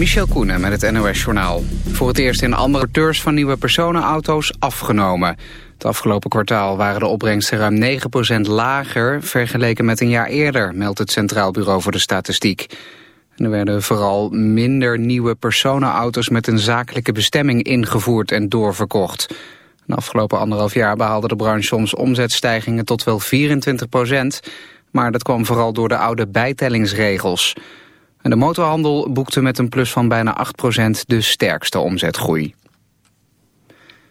Michel Koenen met het NOS-journaal. Voor het eerst in andere auteurs van nieuwe personenauto's afgenomen. Het afgelopen kwartaal waren de opbrengsten ruim 9% lager... vergeleken met een jaar eerder, meldt het Centraal Bureau voor de Statistiek. er werden vooral minder nieuwe personenauto's... met een zakelijke bestemming ingevoerd en doorverkocht. De afgelopen anderhalf jaar behaalde de branche soms omzetstijgingen tot wel 24% maar dat kwam vooral door de oude bijtellingsregels. De motorhandel boekte met een plus van bijna 8% de sterkste omzetgroei.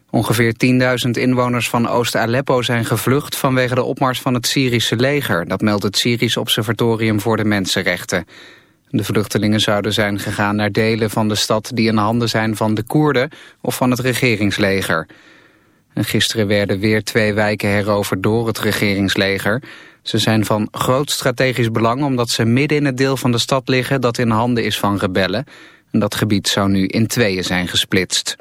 Ongeveer 10.000 inwoners van Oost-Aleppo zijn gevlucht vanwege de opmars van het Syrische leger. Dat meldt het Syrisch Observatorium voor de Mensenrechten. De vluchtelingen zouden zijn gegaan naar delen van de stad die in handen zijn van de Koerden of van het regeringsleger. En gisteren werden weer twee wijken heroverd door het regeringsleger. Ze zijn van groot strategisch belang omdat ze midden in het deel van de stad liggen dat in handen is van rebellen. En dat gebied zou nu in tweeën zijn gesplitst.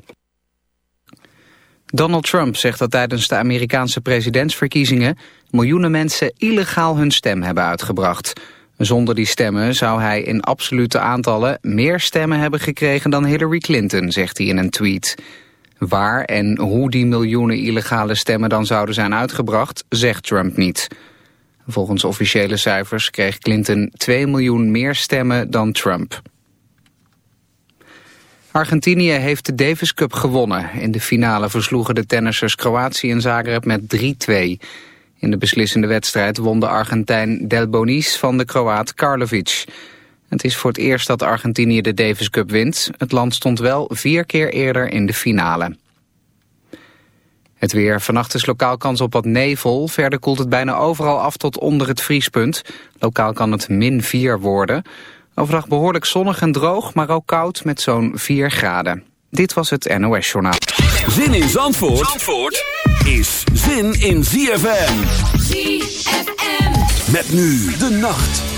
Donald Trump zegt dat tijdens de Amerikaanse presidentsverkiezingen miljoenen mensen illegaal hun stem hebben uitgebracht. Zonder die stemmen zou hij in absolute aantallen meer stemmen hebben gekregen dan Hillary Clinton, zegt hij in een tweet. Waar en hoe die miljoenen illegale stemmen dan zouden zijn uitgebracht, zegt Trump niet. Volgens officiële cijfers kreeg Clinton 2 miljoen meer stemmen dan Trump. Argentinië heeft de Davis Cup gewonnen. In de finale versloegen de tennissers Kroatië en Zagreb met 3-2. In de beslissende wedstrijd won de Argentijn Del Bonis van de Kroaat Karlovic. Het is voor het eerst dat Argentinië de Davis Cup wint. Het land stond wel vier keer eerder in de finale. Het weer. Vannacht is lokaal kans op wat nevel. Verder koelt het bijna overal af tot onder het vriespunt. Lokaal kan het min 4 worden. Overdag behoorlijk zonnig en droog, maar ook koud met zo'n 4 graden. Dit was het NOS Journaal. Zin in Zandvoort, Zandvoort is zin in ZFM. ZFM. Met nu de nacht.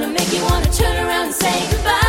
gonna make you wanna turn around and say goodbye.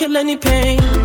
kill any pain.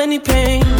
any pain.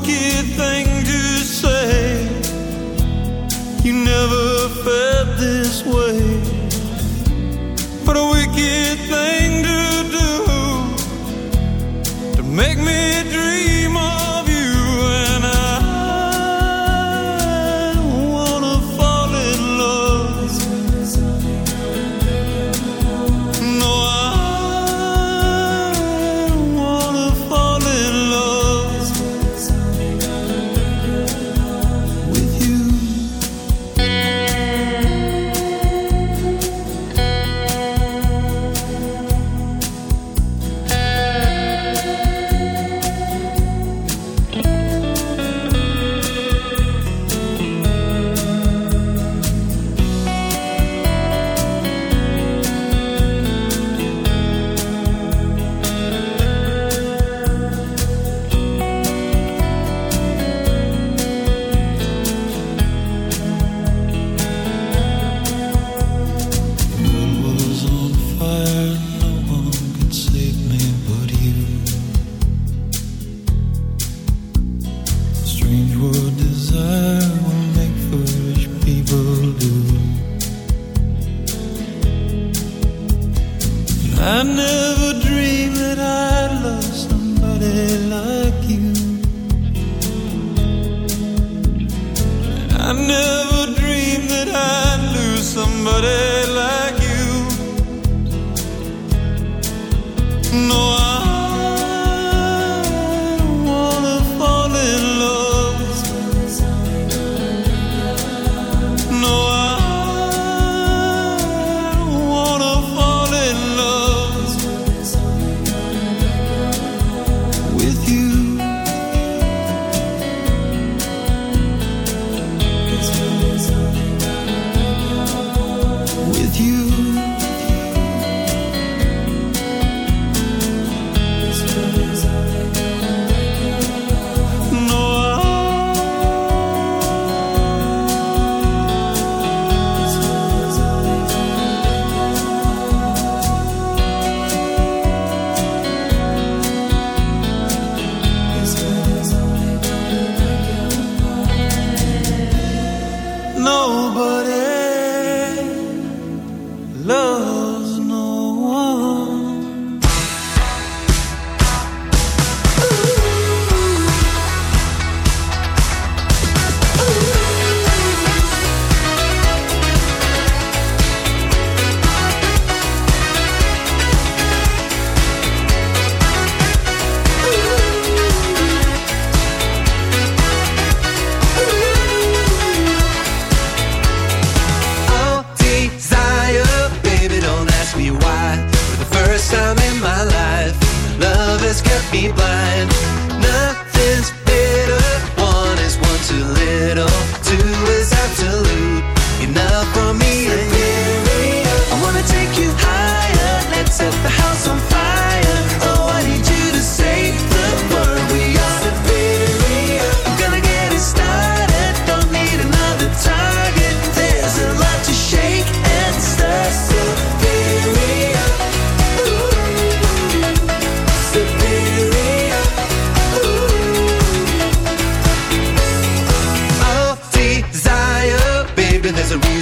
wicked thing to say. You never felt this way. But a wicked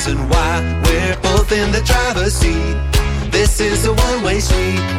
reason why we're both in the driver's seat. This is a one way street.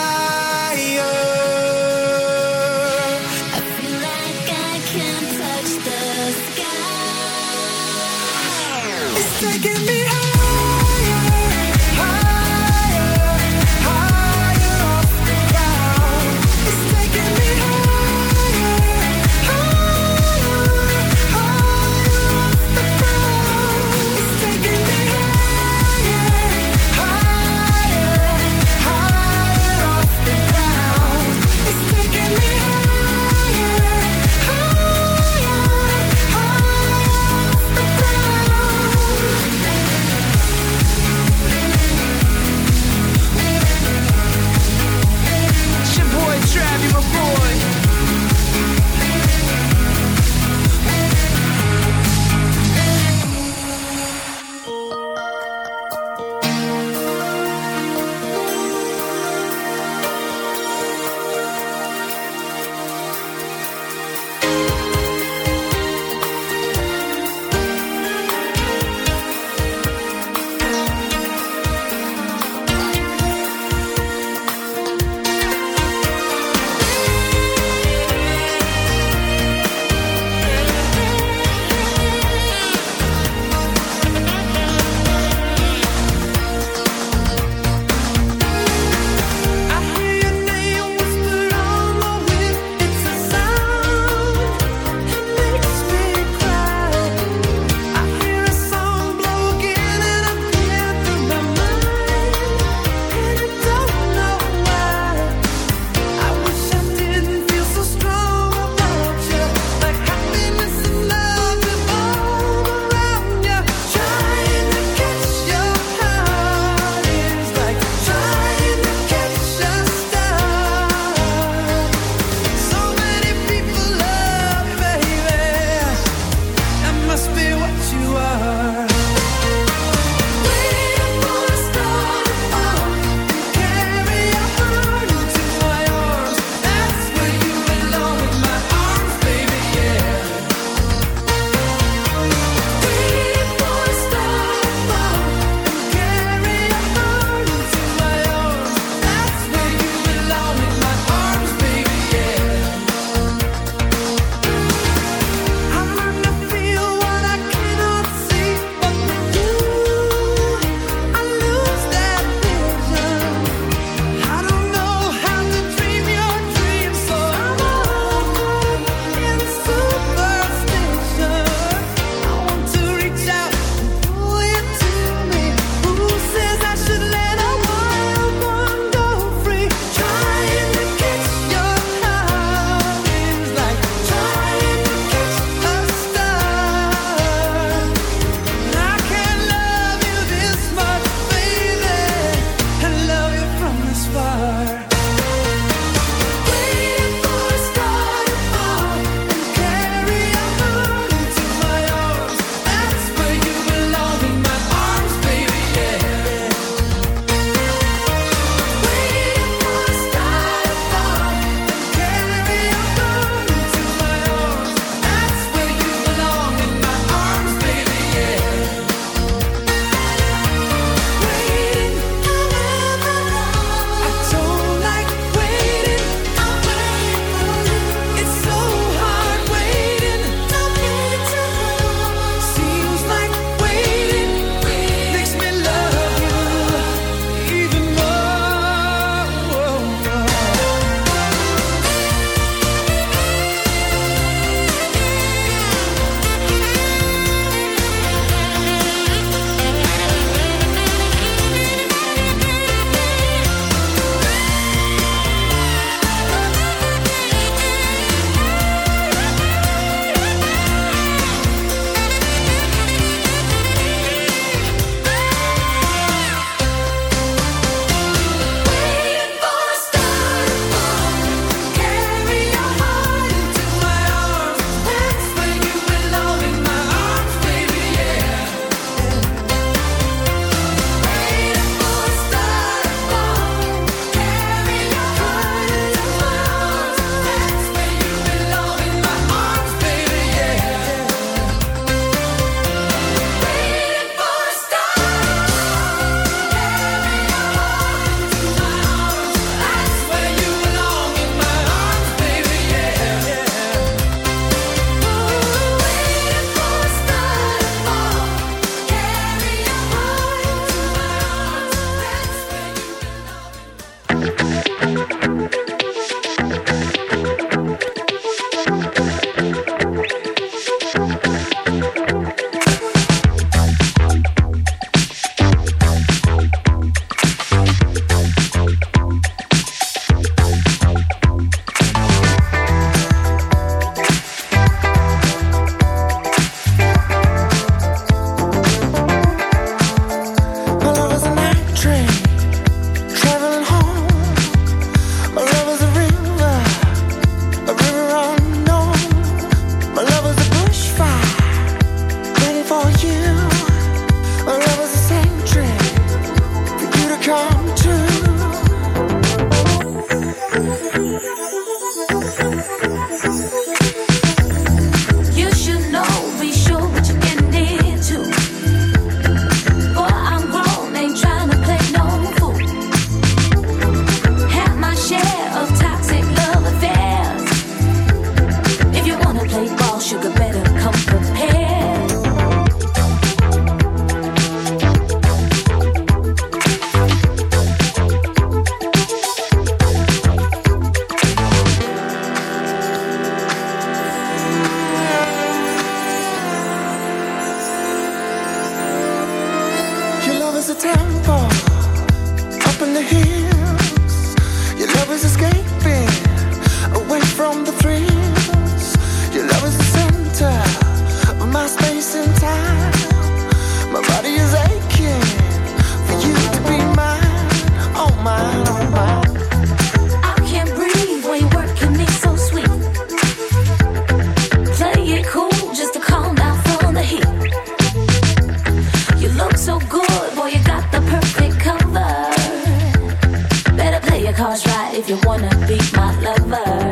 if you wanna be my lover.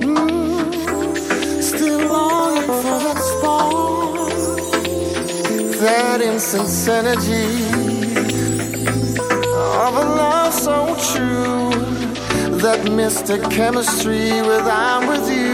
Mm, that intense energy of a love so true, that mystic chemistry with I'm with you.